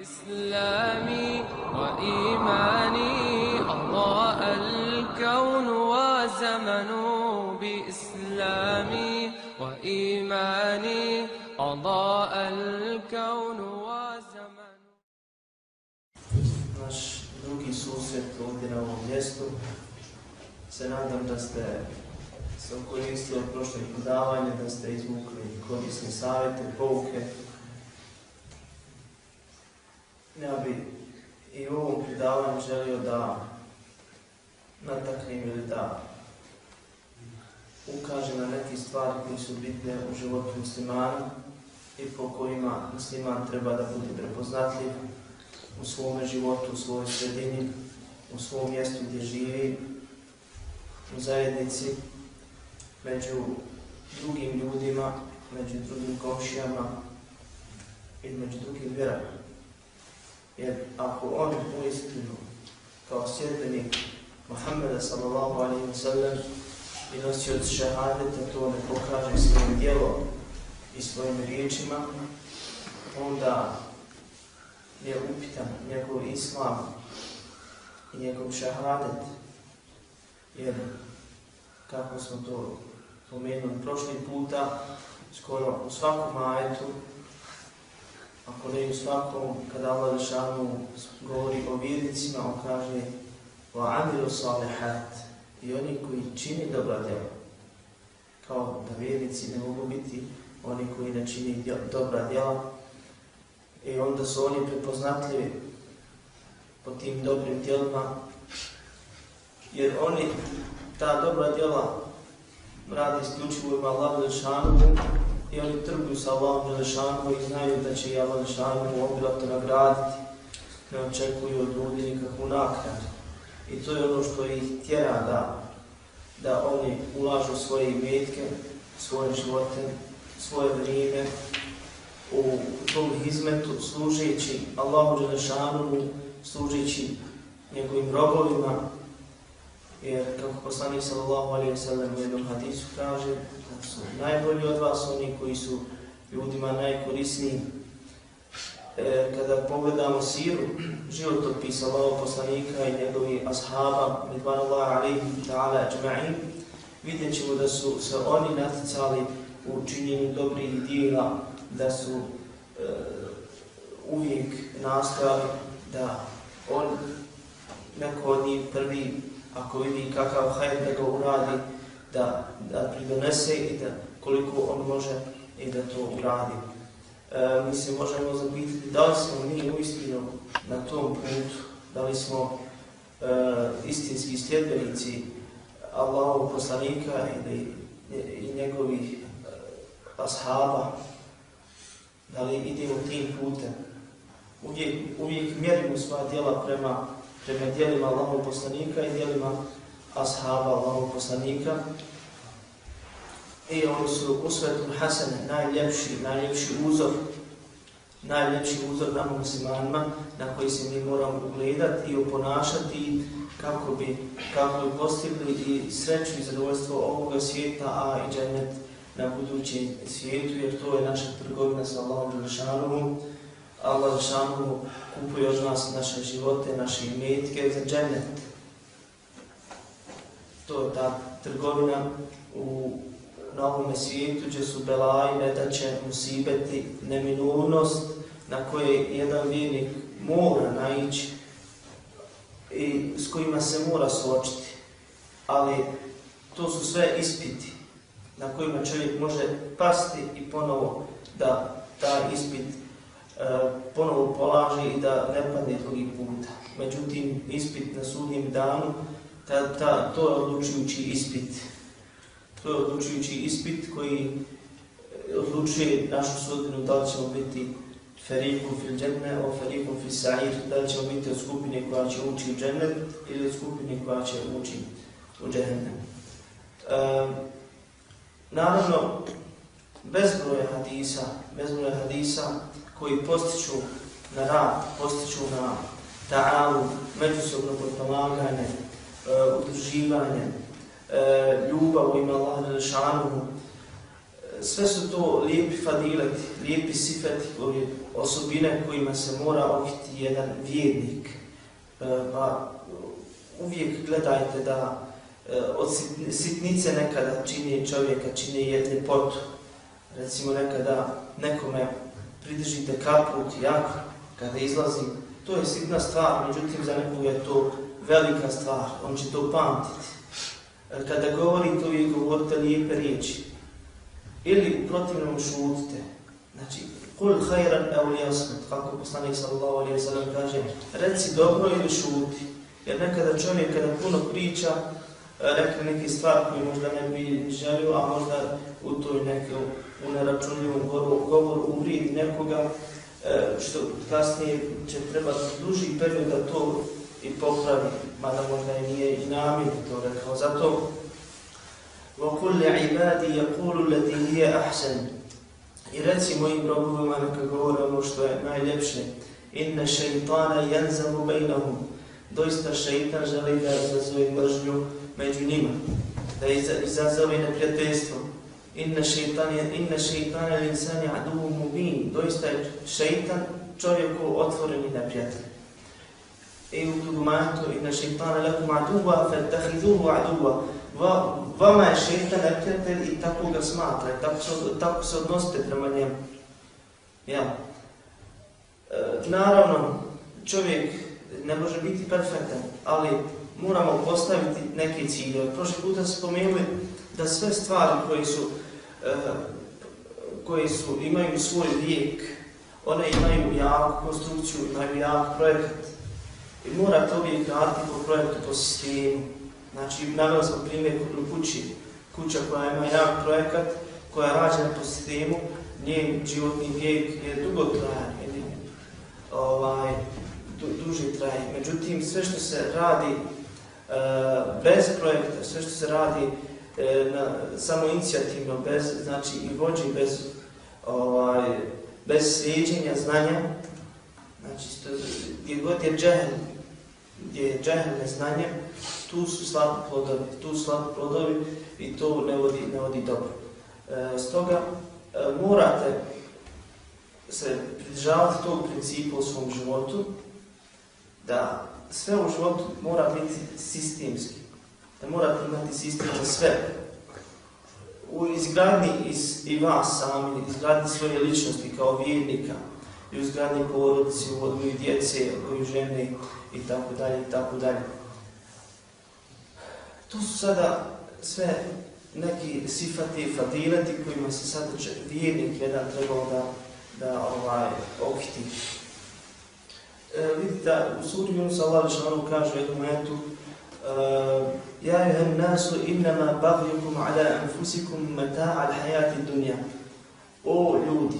إسلامي وإيماني أضاء الكون وزمن بإسلامي وإيماني أضاء الكون وزمن naš drugi susret ovdje na ovom mjestu. Se nadam da ste se okoristili od prošlih podavanja, da ste izvukli korisne savjete, pouke. Ja bi i u ovom predavanju želio da nataknem ili da ukaže na neke stvari koje su bitne u životu muslimana i po kojima musliman treba da bude prepoznatljiv u svome životu, u svojoj sredini, u svom mjestu gdje živi, u zajednici, među drugim ljudima, među drugim komšijama i među drugim vjerama. Jer ako on u istinu kao sjedbenik Muhammeda sallallahu alaihi wa sallam i nosi od šehadeta to ne pokaže svojim djelom i svojim riječima, onda je upitan njegov islam i njegov šehadet. jer kako smo to pomenuli prošli puta, skoro u svakom ajetu, ako ne u svakom, kada Allah Lešanu govori o vjernicima, on kaže wa amilu salihat i oni koji čini dobra djela. Kao da vjernici ne mogu biti oni koji ne čini dobra djela, I onda su oni prepoznatljivi po tim dobrim djelima, jer oni ta dobra djela radi isključivo ima Allah Lešanu i oni trguju sa Allahom Lešanu i znaju da će i Allah Lešanu obilato nagraditi, ne očekuju od ljudi nikakvu nakradu. I to je ono što ih tjera da, da oni ulažu svoje imetke, svoje živote, svoje vrijeme, u tom hizmetu služeći Allahu Đelešanu, služeći njegovim robovima, jer kako poslanik sallallahu alaihi wa sallam u jednom hadisu kaže, da su najbolji od vas oni koji su ljudima najkorisniji. E, kada pogledamo siru, životopis Allahog poslanika i njegovi ashaba, medvan Allah alaihi ta'ala ajma'in, vidjet ćemo da su se oni naticali u činjenju dobrih dijela da su e, uvijek nastojali da on neko od njih prvi, ako vidi kakav hajr da ga uradi, da, da pridonese i da koliko on može i da to uradi. E, mi se možemo zapitati da li smo mi uistinu na tom putu, da li smo e, istinski sljedbenici Allahov poslanika ili i njegovih e, ashaba, da li idemo tim putem. Uvijek, uvijek mjerimo sva djela prema, prema dijelima Allahov poslanika i dijelima ashaba Allahov poslanika. I oni su usvetom hasene, najljepši, najljepši uzor, najljepši uzor nama muslimanima na koji se mi moramo ugledati i oponašati kako bi, kako bi postigli i sreću i zadovoljstvo ovoga svijeta, a i džennet na budućem svijetu, jer to je naša trgovina sa Allahom Đelešanovom, Allah Žešanu kupuje od nas naše živote, naše imetke za džennet. To je ta trgovina u na ovome svijetu, gdje su belaji, nedaće, musibeti, neminovnost, na koje jedan vjernik mora naići i s kojima se mora suočiti. Ali to su sve ispiti na kojima čovjek može pasti i ponovo da taj ispit E, ponovo polaže i da ne padne drugi puta. Međutim, ispit na sudnjem danu, ta, ta, to je odlučujući ispit. To je odlučujući ispit koji odlučuje našu sudbinu da li ćemo biti ferikum fil dženne o ferikum fil sa'ir, da li ćemo biti od skupine koja će ući u džennet ili od skupine koja će ući u džennet. E, Naravno, bezbroje hadisa, bezbroje hadisa koji postiču na rad, postiču na ta'alu, međusobno potpomaganje, uh, udruživanje, uh, ljubav u ime Allaha Đelešanu, e, sve su to lijepi fadileti, lijepi sifeti, ove osobine kojima se mora ohiti jedan vjernik. E, pa uvijek gledajte da e, od sitnice nekada čini čovjeka, čini jedne potu. Recimo nekada nekome pridržite kaput, jak, kada izlazi, to je sitna stvar, međutim za nekog je to velika stvar, on će to pamtiti. E, kada govorite, uvijek govorite lijepe riječi. Ili protivnom šutite. Znači, kul hajran evo jasmut, kako poslanik sallallahu alaihi wa sallam kaže, reci dobro ili šuti. Jer nekada čovjek kada puno priča, e, rekne neke stvari koje možda ne bi želio, a možda u toj nekoj u neračunljivom govoru uvridi nekoga, što kasnije će trebati duži period da to i popravi, mada možda i nije i namjer to rekao. Zato وَكُلِّ عِبَادِ يَقُولُ الَّذِي هِيَ أَحْسَنُ I reci mojim robovima neka govore ono što je najljepše. Inna šeitana janzamu bejnahum. Doista šeitan želi da izazove mržnju među njima. Da izazove neprijateljstvo. Inna šeitan je inna šeitan je insani aduhu mubin. Doista je šeitan čovjeku otvoreni neprijatelj. I u drugom ajetu inna šeitana lakum aduva fa tahiduhu aduha va, vama je šeitan neprijatelj i tako ga smatra, tako se, tako se odnosite prema njemu. Ja. E, naravno, čovjek ne može biti perfektan, ali moramo postaviti neke cilje. Prošli puta spomenuli da sve stvari koje su, e, koje su, imaju svoj vijek, one imaju jaku konstrukciju, imaju jak projekat. I morate uvijek raditi po projektu, po sistemu. Znači, navio sam primjer u kući, kuća koja ima jak projekat, koja je rađena po sistemu, njen životni vijek je dugo trajan, je ovaj, du, duži traje. Međutim, sve što se radi uh, bez projekta, sve što se radi e, na, samo inicijativno, bez, znači i vođi, bez, ovaj, bez slijedženja znanja, znači, gdje god je džehl, gdje je džehl neznanje, tu su slabi plodovi, tu su slabi plodovi i to ne vodi, ne vodi dobro. E, stoga e, morate se pridržavati tog principa u svom životu, da sve u životu mora biti sistemski, da morate imati sistem za sve. U izgradni iz, i vas sami, izgradni svoje ličnosti kao vjernika, i u izgradni porodici, u odvoju djece, u žene i tako dalje i tako dalje. To su sada sve neki sifati, fadileti kojima se sada vjernik jedan trebao da, da ovaj, okiti. E, vidite, u suri Yunus Allah Lišanu kaže u jednom momentu يا أيها الناس إنما بغيكم على أنفسكم متاع الحياة الدنيا hayati dunja. O ljudi,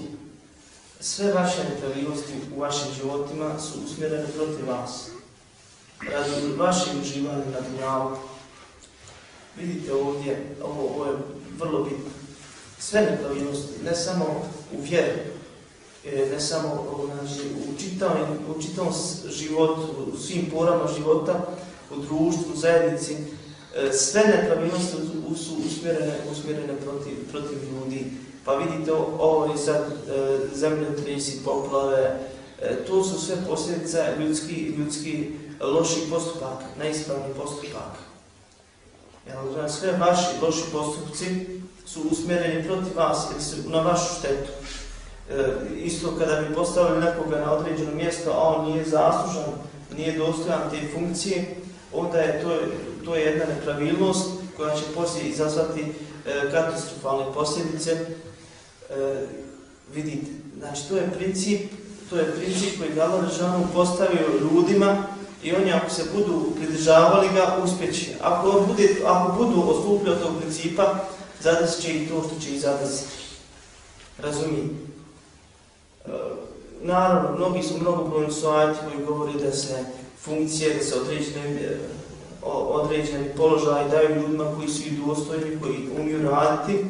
sve vaše nepravilnosti u vašim životima su usmjerene protiv vas. Radi vaših uživanja na dunjavu, vidite ovdje, ovo, ovo je vrlo bitno. Sve nepravilnosti, ne samo u vjeru, e, ne samo znači, u, čitavom, u čitavom životu, u svim porama života, u društvu, u zajednici, e, sve nepravilnosti su usmjerene, usmjerene protiv, protiv ljudi. Pa vidite ovo je sad e, zemlje tresi, poplave, e, to su sve posljedice ljudski, ljudski loši postupaka, neispravni postupaka. Jel, sve vaši loši postupci su usmjereni protiv vas ili su na vašu štetu. E, isto kada bi postavili nekoga na određeno mjesto, a on nije zaslužan, nije dostojan te funkcije, onda je to, to je jedna nepravilnost koja će poslije izazvati e, katastrofalne posljedice. E, vidite, znači to je princip, to je princip koji Galo Režanu postavio ljudima i oni ako se budu pridržavali ga, uspjeći. Ako, bude, ako budu odstupili od tog principa, zadesit će i to što će ih zadesiti. Razumijem. E, naravno, mnogi su mnogo brojni suajati koji govori da se funkcije, da se određene, određeni položaj daju ljudima koji su i dostojni, koji umiju raditi.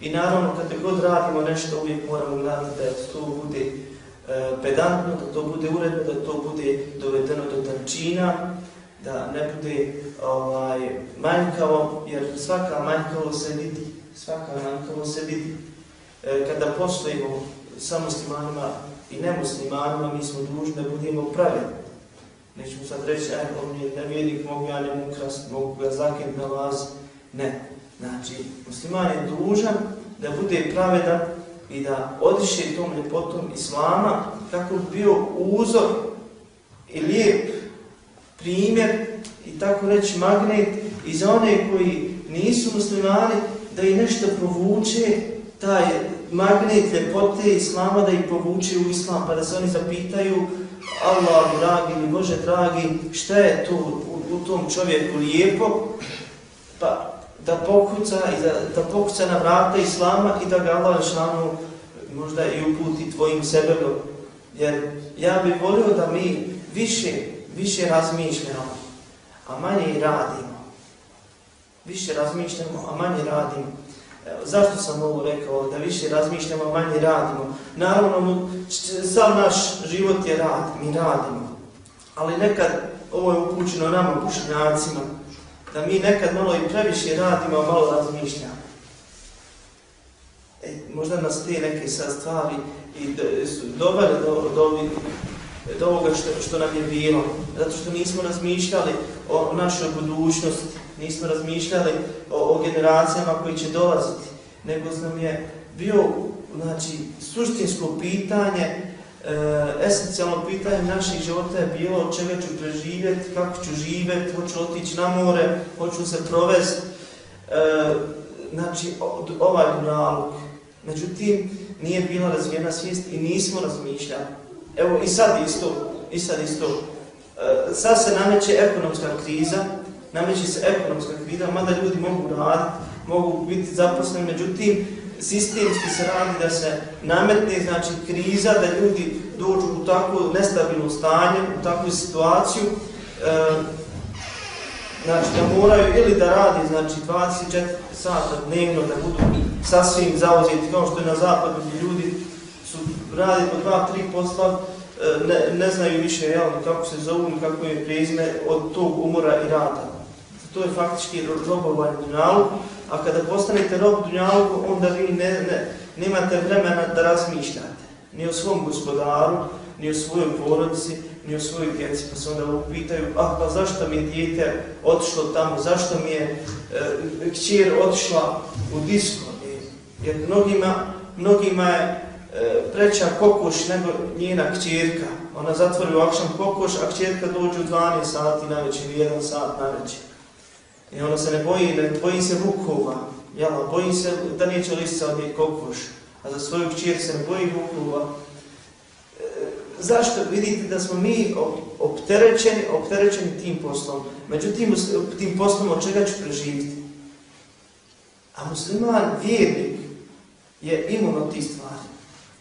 I naravno, kada god radimo nešto, uvijek moramo gledati da to bude E, pedantno, da to bude uredno, da to bude dovedeno do tančina, da ne bude ovaj, manjkavo, jer svaka manjkavo se vidi, svaka manjkavo se vidi. e, kada postojimo sa muslimanima i nemuslimanima, mi smo dužni da budemo pravilni. Nećemo sad reći, aj, on je nevjednik, mogu ja njemu ukrast, mogu ga zakint na vas. Ne. Znači, musliman je dužan da bude pravedan i da odiše tom ljepotom islama kako bi bio uzor i lijep primjer i tako reći magnet i za one koji nisu muslimani da i nešto provuče taj magnet ljepote islama da ih povuče u islam pa da se oni zapitaju Allah dragi ili Bože dragi šta je tu u, u tom čovjeku lijepo? Pa da pokuca i da, da pokuca na vrata islama i da ga Allah šanu možda i uputi tvojim sebebom. Jer ja bih volio da mi više više razmišljamo a manje radimo. Više razmišljamo a manje radimo. Zašto sam ovo rekao? Da više razmišljamo, manje radimo. Naravno, sam naš život je rad, mi radimo. Ali nekad, ovo je upućeno nama, pušnjacima, da mi nekad malo i previše radimo, a malo razmišljamo. E, možda nas te neke sad stvari i dobar do, do, do ovoga što, što nam je bilo. Zato što nismo razmišljali o našoj budućnosti, nismo razmišljali o, o generacijama koji će dolaziti, nego nam je bio znači, suštinsko pitanje, e, esencijalno pitanje naših života je bilo od čega ću preživjeti, kako ću živjeti, hoću otići na more, hoću se provesti, e, znači ovaj nalog. Međutim, nije bila razvijena svijest i nismo razmišljali. Evo i sad isto, i sad isto, e, sad se nameće ekonomska kriza, nameće se ekonomska kriza, mada ljudi mogu raditi, mogu biti zaposleni, međutim, sistemski se radi da se nametne, znači, kriza, da ljudi dođu u takvu nestabilnu stanje, u takvu situaciju, e, znači, da moraju ili da radi, znači, 24 sata dnevno, da budu sasvim zauzeti, kao što je na zapadu, gdje ljudi su radi po dva, tri posla, e, ne, ne znaju više, jel, kako se zovu, kako je prezime od tog umora i rada to je faktički robovanje dunjalu, a kada postanete rob dunjalu, onda vi ne, ne, nemate vremena da razmišljate. Ni o svom gospodaru, ni o svojoj porodici, ni o svojoj djeci. Pa se onda pitaju, ah, pa zašto mi je dijete otišlo tamo, zašto mi je e, kćer otišla u disko? Jer mnogima, mnogima je e, preća kokoš nego njena kćerka. Ona zatvori u akšan kokoš, a kćerka dođe u 12 sati na večer, 1 sat na večer. I ono se ne boji, ne boji se vukova, jel, boji se da neće lisca od njih kokoš, a za svoju kćer se ne boji vukova. E, zašto? Vidite da smo mi opterećeni, opterećeni tim poslom. Međutim, tim poslom od čega ću preživiti? A musliman, vjernik, je imun od tih stvari.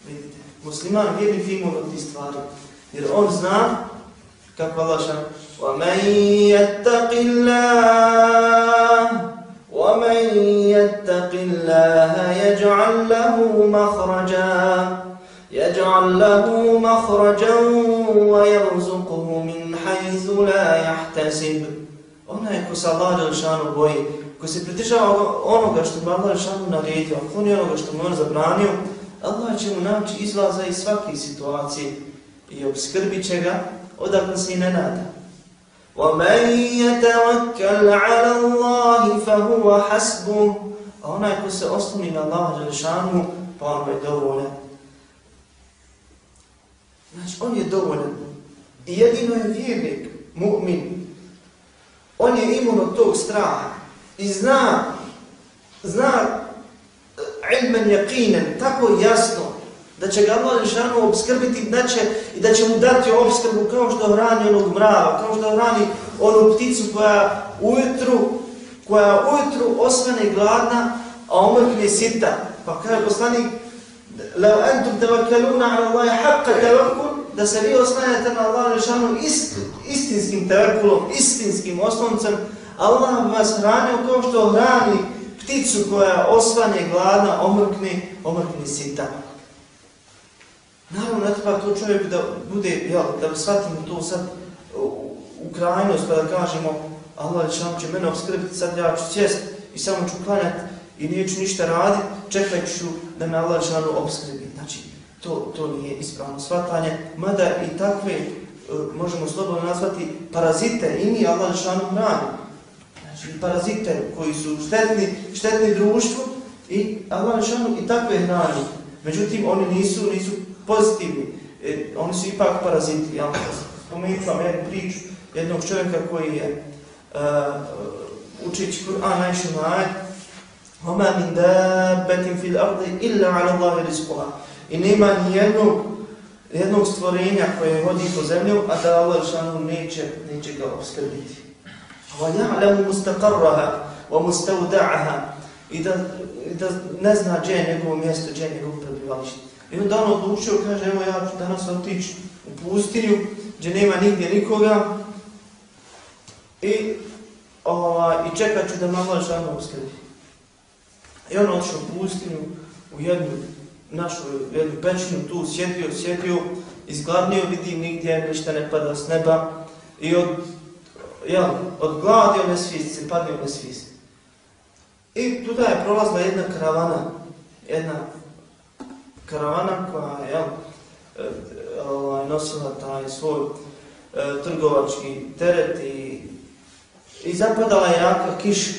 Vidite, musliman, vjernik je imun od tih stvari. Jer on zna, kako Allah šan, ومن يتق الله ومن يتق الله يجعل له مخرجا يجعل له مخرجا ويرزقه من حيث لا يحتسب onaj ko se Allah Đelšanu boji, ko se pridržava onoga što mu Allah Đelšanu naredio, kloni onoga što mu on zabranio, Allah će mu naći izlaza iz svake situacije i obskrbit će ga odakle se i ne nada. وَمَنْ يَتَوَكَّلْ عَلَى اللَّهِ فَهُوَ حَسْبُهُ A onaj ko se osloni na Allah Želešanu, pa on je dovoljan. Znači, on je dovoljan. I jedino je vjernik, mu'min. On je imun od tog straha. I zna, zna ilmen jakinen, tako jasno, da će ga Allah Žešanu obskrbiti da će, i da će mu dati obskrbu kao što hrani onog mrava, kao što hrani onu pticu koja ujutru, koja ujutru osvane gladna, a omrkne sita. Pa kaže poslanik, لو أنتم توكلون على الله حق توكل da se vi oslanjate na Allah Žešanu ist, istinskim tevakulom, istinskim osnovcem, Allah vas hranio kao što hrani pticu koja osvane gladna, omrkne, omrkne sita. Naravno, ne treba to čovjek da bude, jel, da shvatimo to sad u krajnost, pa da kažemo Allah šan će mene obskrbiti, sad ja ću sjest i samo ću klanjati i neću ništa raditi, čekat ću da me Allah žanu obskrbi. Znači, to, to nije ispravno shvatanje, mada i takve, e, možemo slobodno nazvati, parazite, i mi Allah žanu hrani. Znači, parazite koji su štetni, štetni društvu, i Allah žanu i takve hrani. Međutim, oni nisu, nisu pozitivni, e, oni su ipak paraziti. Ja spomenut vam jednu priču jednog čovjeka koji je uh, učeći Kur'an najšim ajed وَمَا مِنْ دَابَّةٍ فِي الْأَرْضِ إِلَّا عَلَى اللَّهِ رِزْقُهَا I nema nijednog jednog stvorenja koje hodi po zemlju, a da Allah šanu neće, neće ga obskrbiti. وَيَعْلَمُ مُسْتَقَرَّهَا وَمُسْتَوْدَعَهَا I da, da ne zna gdje je njegovo mjesto, gdje je njegovo prebivalište. I onda on odlučio, kaže, evo ja ću danas otići u pustinju, gdje nema nigdje nikoga, i, ova, i čekat ću da mama žana uskrbi. I on otišao u pustinju, u jednu našu jednu pećinu, tu sjedio, sjedio, izgladnio, vidi nigdje, ništa ne pada s neba, i od, jel, od gladi one svijesti, se padne one svijesti. I tuda je prolazila jedna karavana, jedna karavana koja je, jel, e, ovaj, nosila taj svoj e, trgovački teret i, i zapadala je jaka kiša.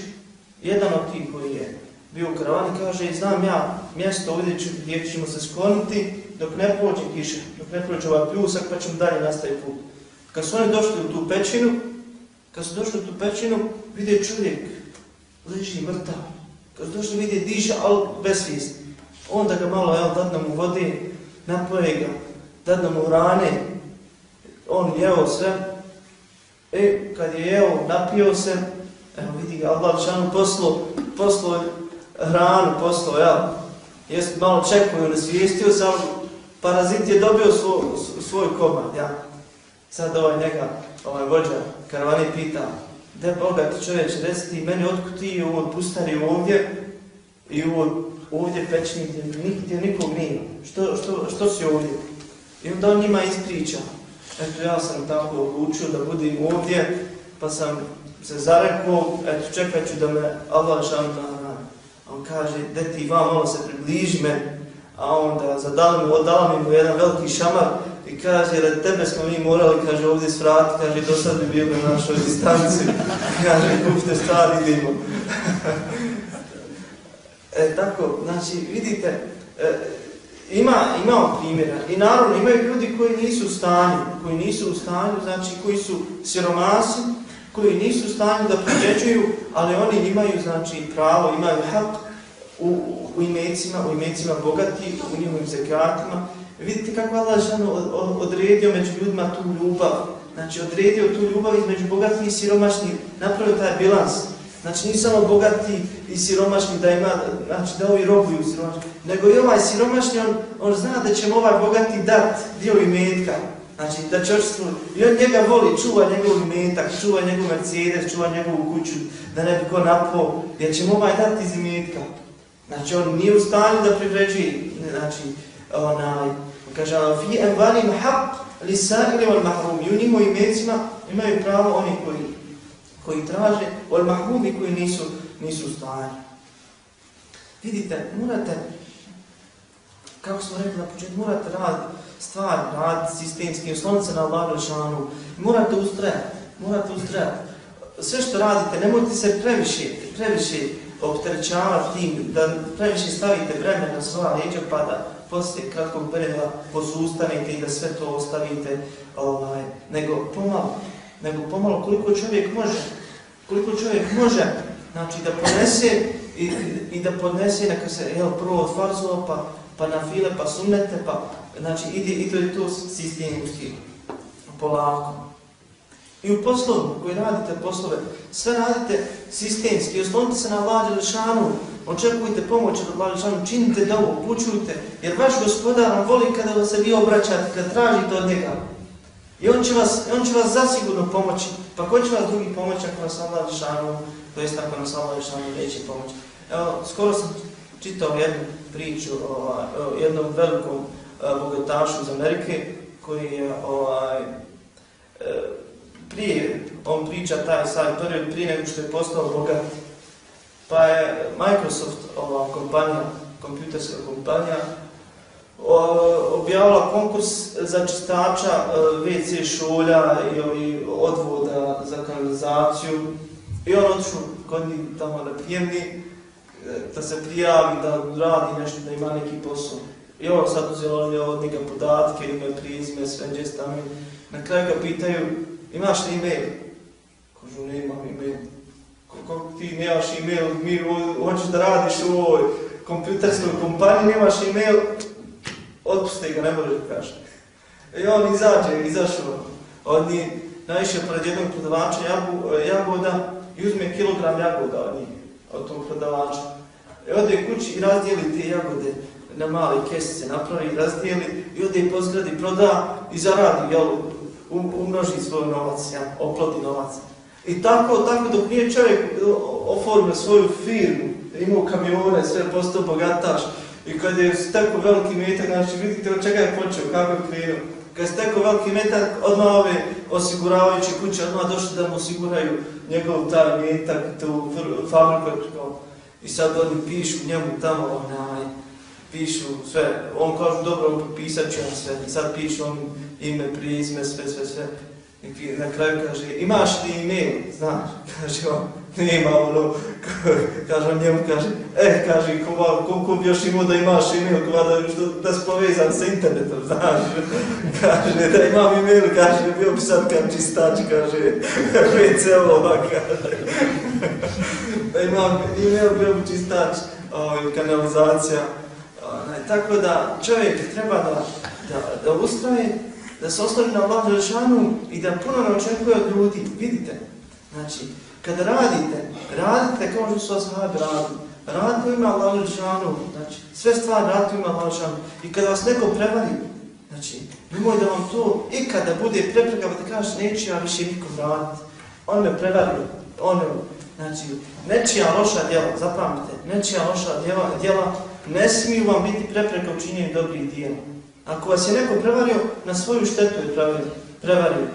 Jedan od tih koji je bio u karavani kaže, znam ja mjesto ovdje ću, gdje ćemo se skloniti dok ne pođe kiša, dok ne pođe ovaj pljusak pa ćemo dalje nastaviti put. Kad su oni došli u tu pećinu, kad su došli u tu pećinu, vide čovjek, leži mrtav. Kad su došli vide diže, ali bez svijesti. Onda ga malo, jel, dadna mu vodi, napoje ga, dadna mu rane, on jeo sve, e, kad je jeo, napio se, evo vidi ga, Allah šanu poslo, poslo hranu, poslo, jel, jest malo čekuju, nesvijestio sam, parazit je dobio svoj, svoj komad, ja. Sad ovaj njega, ovaj vođa, karavani pita, gdje bogati čovječ, reci ti meni, otkud ti ovo pustari ovdje, i on ovdje pečni, gdje, gdje nikog nema. što, što, što si ovdje? I onda on njima ispriča. Eto, ja sam tako odlučio da budem ovdje, pa sam se zarekao, eto, čekat ću da me Allah šanta On kaže, de ti vam malo se približi me, a onda zadali mu, odala mi mu jedan veliki šamar i kaže, red tebe smo mi morali, kaže, ovdje svrati, kaže, do sad bi bio na našoj distanci. kaže, kupite stvari, idemo. e, tako, znači, vidite, e, ima, imamo primjera i naravno imaju ljudi koji nisu u stanju, koji nisu u stanju, znači koji su siromasi, koji nisu u stanju da prijeđuju, ali oni imaju znači pravo, imaju hak u, u imecima, u imecima bogati, u njihovim zekatima. Vidite kako Allah žano odredio među ljudima tu ljubav, znači odredio tu ljubav između bogatih i siromašnih, napravio taj bilans. Znači nisu samo bogati i siromašni da ima, znači da ovi robuju siromašni, nego i ovaj siromašni, on, on zna da će mu ovaj bogati dat dio imetka. Znači da će očistiti, i on njega voli, čuva njegov imetak, čuva njegov Mercedes, čuva njegovu kuću, da ne bi ko napao, jer će mu ovaj dat iz imetka. Znači on nije u stanju da privređuje, znači, onaj, kaže, fi envalim haq li sa'ili wal mahrum, i u njihovim imecima imaju pravo oni koji koji traže, od mahmumi koji nisu, nisu stvari. Vidite, morate, kako smo rekli na početku, morate raditi stvar, raditi sistemski, osloniti se na Allah lišanu, morate ustrajati, morate ustrajati. Sve što radite, nemojte se previše, previše opterećavati tim, da previše stavite vremena na svoja leđa, pa da poslije kratkog perioda posustanete i da sve to ostavite, ovaj, nego pomalo, nego pomalo koliko čovjek može, koliko čovjek može, znači da podnese i, i da podnese, neka se, jel, prvo od farzova, pa, pa na file, pa sunnete, pa, znači ide i to je to sistemski, polako. I u poslovu, koji radite poslove, sve radite sistemski, oslonite se na vlađe lišanu, očekujte pomoć od vlađe lišanu, činite dobu, pučujte, jer vaš gospodar vam voli kada vas se vi obraćate, kada tražite od njega. I on će vas, on će vas zasigurno pomoći. Pa ko će vas drugi pomoći ako nas Allah lišanu, to jest ako nas Allah lišanu neće pomoći. Evo, skoro sam čitao jednu priču o, o jednom velikom eh, bogatašu iz Amerike, koji je ovaj, eh, prije, on priča taj sad period prije nego što je postao bogat. Pa je Microsoft, ova kompanija, kompjuterska kompanija, objavila konkurs za čistača e, WC šulja i ovi odvoda za kanalizaciju. I on otišao kod njih tamo na pijemni, e, da se prijavi, da radi nešto, da ima neki posao. I ovo sad uzelo je od njega podatke, ime, prizme, sve gdje stanuju. Na kraju ga pitaju, imaš li e-mail? Kažu, nemam e-mail. Kako ti nemaš e-mail, mi hoćeš da radiš u ovoj kompjuterskoj kompaniji, nemaš e-mail, otpuste ga, ne može da kaže. I on izađe, izašao od njih, naiše pored jednog prodavača jabu, jagoda i uzme kilogram jagoda od njih, od tog prodavača. I ode kući i razdijeli te jagode na male kesice, napravi, razdijeli i ode i po zgradi, proda i zaradi, jel, um, umnoži svoj novac, ja, oplodi novac. I tako, tako dok nije čovjek oformio svoju firmu, imao kamione, sve postao bogataš, i kad je stekao veliki metak, znači vidite od čega je počeo, kako je krenuo. Kad je stekao veliki metak, odmah ove osiguravajuće kuće, odmah došli da mu osiguraju njegov taj metak, tu fabriku, i sad oni pišu njemu tamo, onaj, pišu sve, on kaže, dobro, pisat ću vam sve, i sad pišu on ime, prizme, sve, sve, sve. I na kraju kaže, imaš li e-mail, znaš, kaže on, nema ono, kaže on njemu, kaže, eh, kaže, ko, koliko bi još imao da imaš e-mail, da, da si povezan sa internetom, znaš, kaže, da imam email, kaže, bio bi sad kad čistač, kaže, WC-ova, kaže, da imam email, bio bi čistač, ovaj, kanalizacija, onaj, tako da čovjek treba da, da, da ustraje, da se osloni na Allah Đelešanu i da puno ne očekuje od ljudi. Vidite, znači, kada radite, radite kao što su ashabi radili. Radite u ime Allah Đelešanu, znači, sve stvari radite u ime Allah Đelešanu. I kada vas neko prevari, znači, nemoj da vam to ikada bude prepreka, pa da kažeš, neću ja više nikom raditi. On me prevario, on me, znači, nečija loša djela, zapamtite, nečija loša djela, djela ne smiju vam biti prepreka u činjenju dobrih djela. Ako vas je neko prevario, na svoju štetu je prevario. prevario.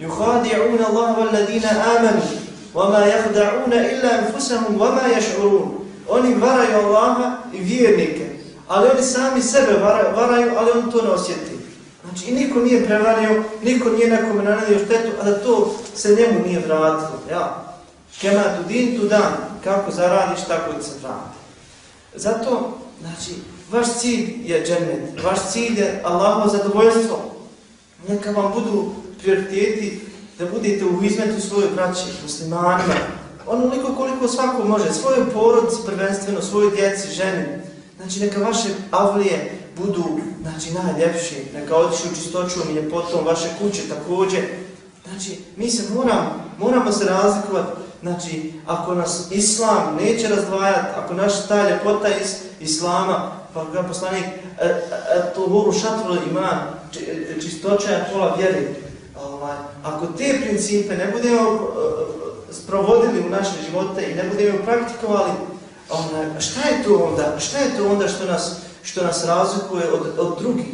يخادعون الله والذين آمنوا وما يخدعون إلا أنفسهم وما يشعرون Oni varaju Allaha i vjernike, ali oni sami sebe varaju, varaju ali on to ne osjeti. Znači, i niko nije prevario, niko nije nekome nanedio štetu, a da to se njemu nije vratilo. Ja. Kema tu din tu dan, kako zaradiš, tako i se vrati. Zato, znači, vaš cilj je džennet, vaš cilj je Allahovo zadovoljstvo. Neka vam budu prioriteti da budete u izmetu svoje braće, muslimanima, onoliko koliko svako može, svoju porodici prvenstveno, svoje djeci, ženi. Znači, neka vaše avlije budu znači, najljepše, neka odišu čistoćom i ljepotom vaše kuće također. Znači, mi se moramo, moramo se razlikovati, znači, ako nas islam neće razdvajati, ako naš ta ljepota iz islama, pa ga poslanik, e, e to voru šatru iman, e, čistoća je pola vjeri. Ovaj, ako te principe ne budemo e, sprovodili u naše živote i ne budemo praktikovali, onaj, šta je to onda? Šta je to onda što nas, što nas razlikuje od, od drugih?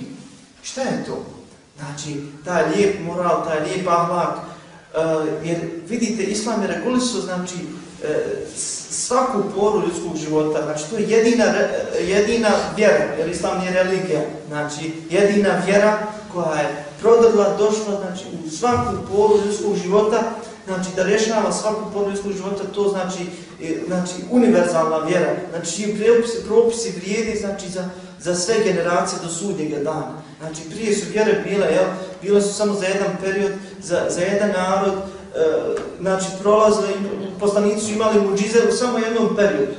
Šta je to? Znači, taj lijep moral, taj lijep ahlak, uh, jer vidite, islam je regulisao, znači, E, svaku poru ljudskog života, znači to je jedina, jedina vjera, jer islam nije religija, znači jedina vjera koja je prodrla, došla, znači u svaku poru ljudskog života, znači da rješava svaku poru ljudskog života, to znači, e, znači univerzalna vjera, znači čiji propisi, propisi vrijedi, znači za, za sve generacije do sudnjega dana. Znači prije su vjere bile, jel, bile su samo za jedan period, za, za jedan narod, E, znači prolazili, poslanici su imali muđize u samo jednom periodu.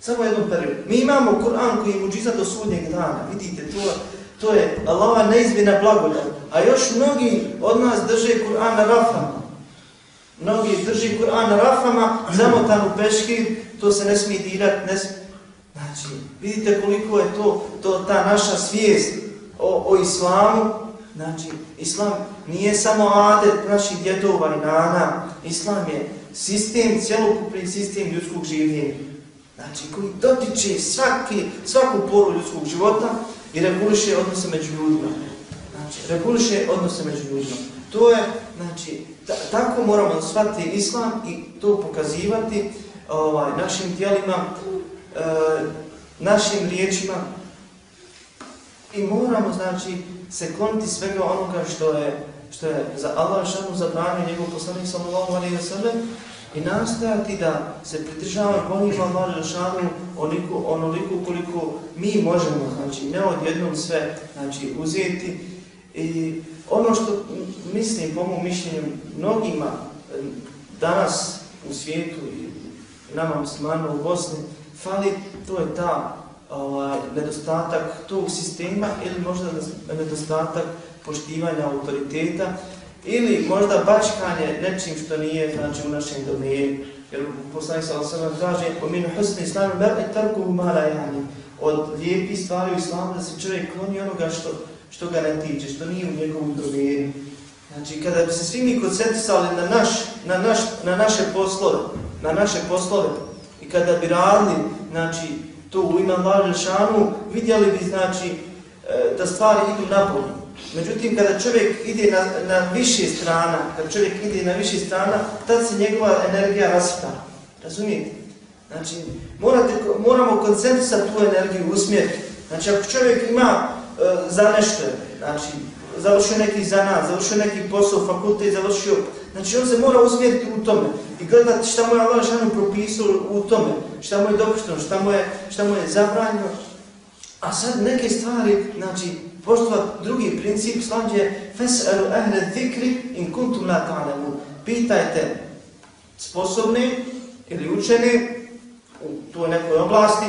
Samo jednom periodu. Mi imamo Kur'an koji je muđiza do sudnjeg dana. Vidite, to, to je Allahova neizmjena blagodat. A još mnogi od nas drže Kur'an na rafama. Mnogi drži Kur'an na rafama, zamotan u peški, to se ne smije dirat, ne smije. Znači, vidite koliko je to, to ta naša svijest o, o islamu, Znači, islam nije samo adet naših djedova i nana. Islam je sistem, cjelokupni sistem ljudskog življenja. Znači, koji dotiče svaki, svaku poru ljudskog života i reguliše odnose među ljudima. Znači, reguliše odnose među ljudima. To je, znači, tako moramo shvatiti islam i to pokazivati ovaj, našim tijelima, e, našim riječima i moramo znači se kloniti svega onoga što je što je za Allah šanu zabranio njegov poslanik sallallahu alejhi ve sallam i nastojati da se pridržava onih Allah šanu onoliko onoliko koliko mi možemo znači ne odjednom sve znači uzeti. I ono što mislim po mom mišljenju mnogima eh, danas u svijetu i nama muslimanima u Bosni fali to je ta ovaj, nedostatak tog sistema ili možda nedostatak poštivanja autoriteta ili možda bačkanje nečim što nije znači, u našem domenu. Jer poslanik sa osam kaže po minu husni islamu berni tarku mala jani od lijepi stvari u islamu da se čovjek kloni onoga što, što ga ne tiče, što nije u njegovom domenu. Znači, kada bi se svi mi koncentrisali na, naš, na, naš, na naše poslove, na naše poslove, i kada bi radili, znači, to u ime Allah Žešanu, vidjeli bi, znači, e, da stvari idu napolje. Međutim, kada čovjek ide na, na više strana, kada čovjek ide na više strana, tad se njegova energija raspa. Razumijete? Znači, morate, moramo koncentrisati tu energiju, usmjeriti. Znači, ako čovjek ima e, za nešto, znači, završio neki zanat, završio neki posao, fakultet, završio, znači, on se mora usmjeriti u tome i gledati šta mu je Allah žanu propisao u tome, šta mu je dopušteno, šta mu je, šta mu je zabranjeno. A sad neke stvari, znači, poštovat drugi princip slađe فَسْأَلُ أَهْلَ ذِكْرِ in kuntum la ta'lamun. Pitajte sposobni ili učeni u toj nekoj oblasti,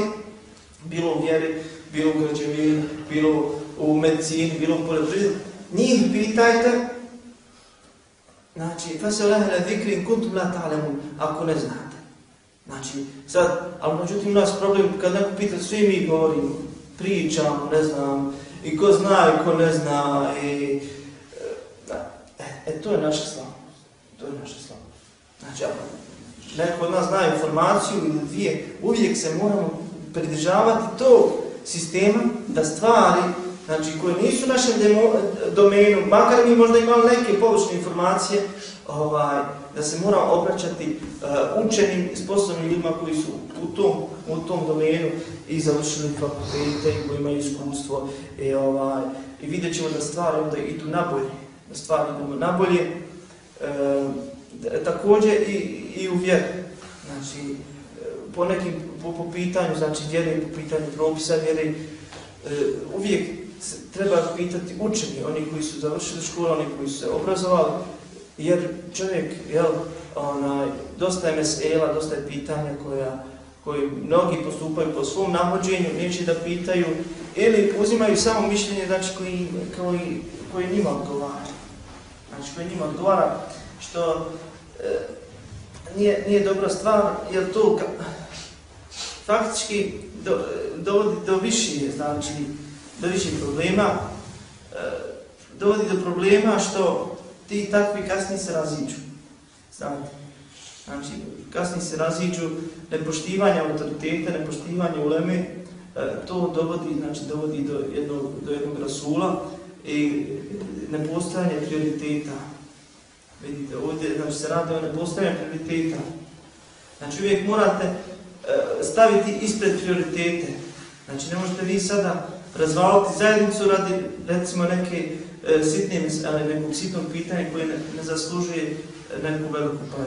bilo u vjeri, bilo u građevini, bilo u medicini, bilo u poljoprivredi, njih pitajte Znači, fa se lehele kuntum la ta'lamun, ako ne znate. Znači, sad, ali međutim, nas problem, kad neko pita, svi mi govorimo, pričamo, ne znam, i ko zna i ko ne zna, e, i... E, e to je naša slava. To je naša slava. Znači, ako neko od nas zna informaciju ili dvije, uvijek se moramo pridržavati tog sistema da stvari znači koje nisu našem našem domenu, makar mi možda imali neke površne informacije, ovaj, da se mora obraćati uh, učenim, sposobnim ljudima koji su u tom, u tom domenu i završili fakultete i koji imaju iskustvo. I, ovaj, I vidjet ćemo da stvari onda idu nabolje, da stvari idu nabolje. E, eh, također i, i u vjeru. Znači, eh, po nekim, po, po pitanju, znači vjere, po pitanju propisa vjere, e, uvijek treba pitati učeni, oni koji su završili školu, oni koji su se obrazovali, jer čovjek, jel, onaj, dosta je mesela, dosta je pitanja koja, koji mnogi postupaju po svom nahođenju, neće da pitaju, ili uzimaju samo mišljenje, znači, koji, koji, koji njima odgovara. Znači, koji njima odgovara, što e, nije, nije dobra stvar, jer to ka, faktički do, dovodi do više, znači, do više problema, e, dovodi do problema što ti takvi kasnije se raziđu. Znate? Znači, kasnije se raziđu nepoštivanje autoriteta, nepoštivanje uleme, e, to dovodi, znači, dovodi do jednog, do jednog rasula i nepostojanje prioriteta. Vidite, ovdje znači, se radi o nepostojanju prioriteta. Znači, uvijek morate e, staviti ispred prioritete. Znači, ne možete vi sada razvaliti zajednicu radi recimo neke e, sitne, ali nekog sitnog pitanja koje ne, ne zaslužuje e, neku veliku pažnju.